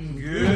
Good.